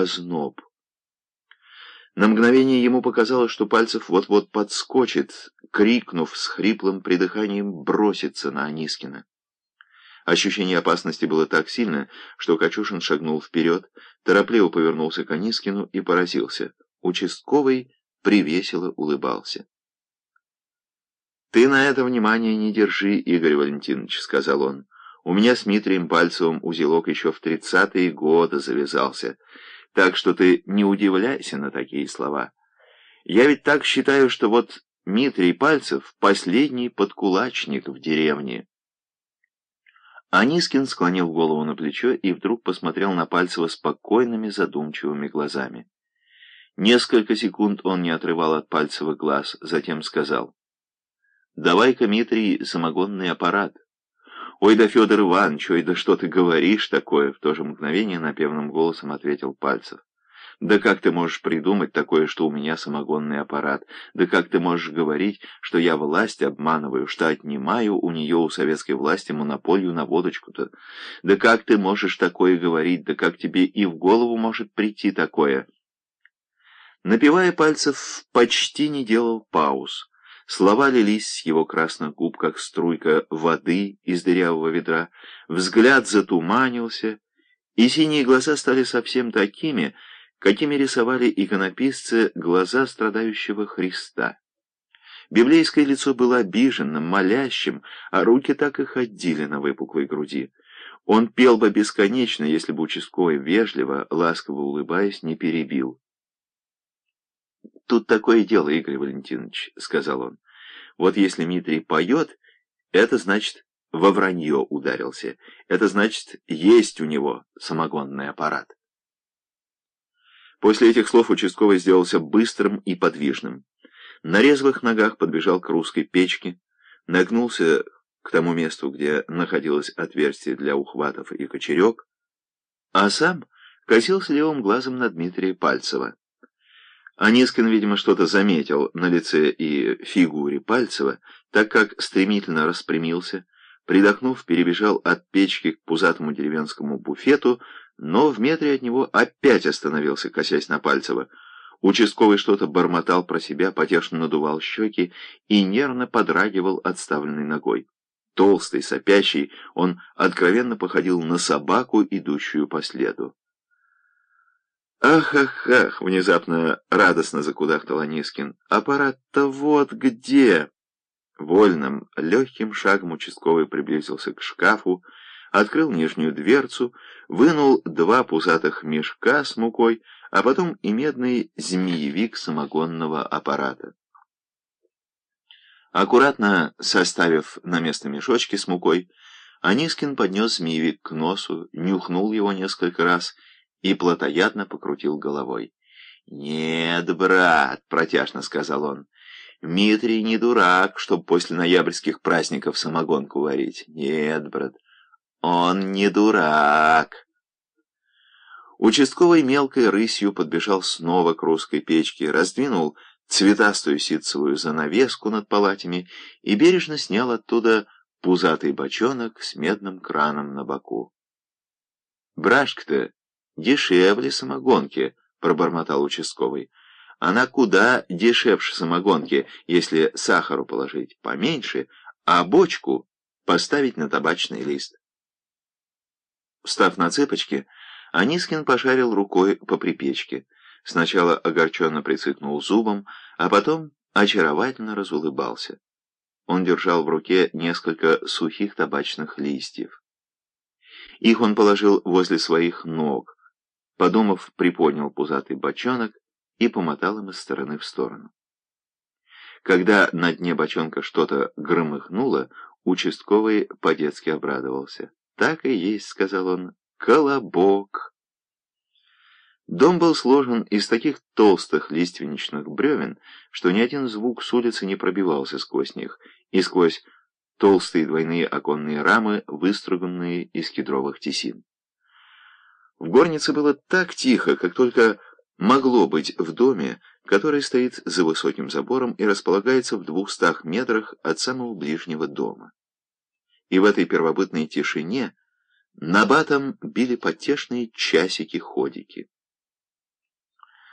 озноб. На мгновение ему показалось, что Пальцев вот-вот подскочит, крикнув с хриплым придыханием, бросится на Анискина. Ощущение опасности было так сильно, что Качушин шагнул вперед, торопливо повернулся к Анискину и поразился. Участковый привесело улыбался. «Ты на это внимание не держи, Игорь Валентинович», — сказал он. «У меня с Митрием Пальцевым узелок еще в тридцатые годы завязался, так что ты не удивляйся на такие слова. Я ведь так считаю, что вот Митрий Пальцев — последний подкулачник в деревне». Анискин склонил голову на плечо и вдруг посмотрел на Пальцева спокойными задумчивыми глазами. Несколько секунд он не отрывал от Пальцева глаз, затем сказал — Давай-ка, Митрий, самогонный аппарат. Ой да, Федор Иванович, ой да что ты говоришь такое? В то же мгновение напевным голосом ответил Пальцев. Да как ты можешь придумать такое, что у меня самогонный аппарат? Да как ты можешь говорить, что я власть обманываю, что отнимаю у нее, у советской власти, монополию на водочку-то? Да как ты можешь такое говорить? Да как тебе и в голову может прийти такое? Напевая Пальцев, почти не делал пауз. Слова лились с его красных губ, как струйка воды из дырявого ведра, взгляд затуманился, и синие глаза стали совсем такими, какими рисовали иконописцы глаза страдающего Христа. Библейское лицо было обиженным, молящим, а руки так и ходили на выпуклой груди. Он пел бы бесконечно, если бы участковый вежливо, ласково улыбаясь, не перебил. «Тут такое дело, Игорь Валентинович», — сказал он. «Вот если Митрий поет, это значит, во вранье ударился. Это значит, есть у него самогонный аппарат». После этих слов участковый сделался быстрым и подвижным. На резвых ногах подбежал к русской печке, нагнулся к тому месту, где находилось отверстие для ухватов и кочерек, а сам косился левым глазом на Дмитрия Пальцева. Анискин, видимо, что-то заметил на лице и фигуре Пальцева, так как стремительно распрямился, придохнув, перебежал от печки к пузатому деревенскому буфету, но в метре от него опять остановился, косясь на Пальцева. Участковый что-то бормотал про себя, потешно надувал щеки и нервно подрагивал отставленной ногой. Толстый, сопящий, он откровенно походил на собаку, идущую по следу. «Ах, ах, ах!» — внезапно радостно закудахтал Анискин. «Аппарат-то вот где!» Вольным, легким шагом участковый приблизился к шкафу, открыл нижнюю дверцу, вынул два пузатых мешка с мукой, а потом и медный змеевик самогонного аппарата. Аккуратно составив на место мешочки с мукой, Анискин поднес змеевик к носу, нюхнул его несколько раз — и плотоядно покрутил головой. «Нет, брат», — протяжно сказал он, — «Митрий не дурак, чтоб после ноябрьских праздников самогонку варить. Нет, брат, он не дурак». Участковый мелкой рысью подбежал снова к русской печке, раздвинул цветастую ситцевую занавеску над палатями и бережно снял оттуда пузатый бочонок с медным краном на боку. Брашка-то «Дешевле самогонки», — пробормотал участковый. «Она куда дешевше самогонки, если сахару положить поменьше, а бочку поставить на табачный лист». Встав на цепочки, Анискин пошарил рукой по припечке. Сначала огорченно прицикнул зубом, а потом очаровательно разулыбался. Он держал в руке несколько сухих табачных листьев. Их он положил возле своих ног, Подумав, приподнял пузатый бочонок и помотал им из стороны в сторону. Когда на дне бочонка что-то громыхнуло, участковый по-детски обрадовался. «Так и есть», — сказал он, — «колобок». Дом был сложен из таких толстых лиственничных бревен, что ни один звук с улицы не пробивался сквозь них, и сквозь толстые двойные оконные рамы, выструганные из кедровых тесин. В горнице было так тихо, как только могло быть в доме, который стоит за высоким забором и располагается в двухстах метрах от самого ближнего дома. И в этой первобытной тишине набатом били потешные часики-ходики.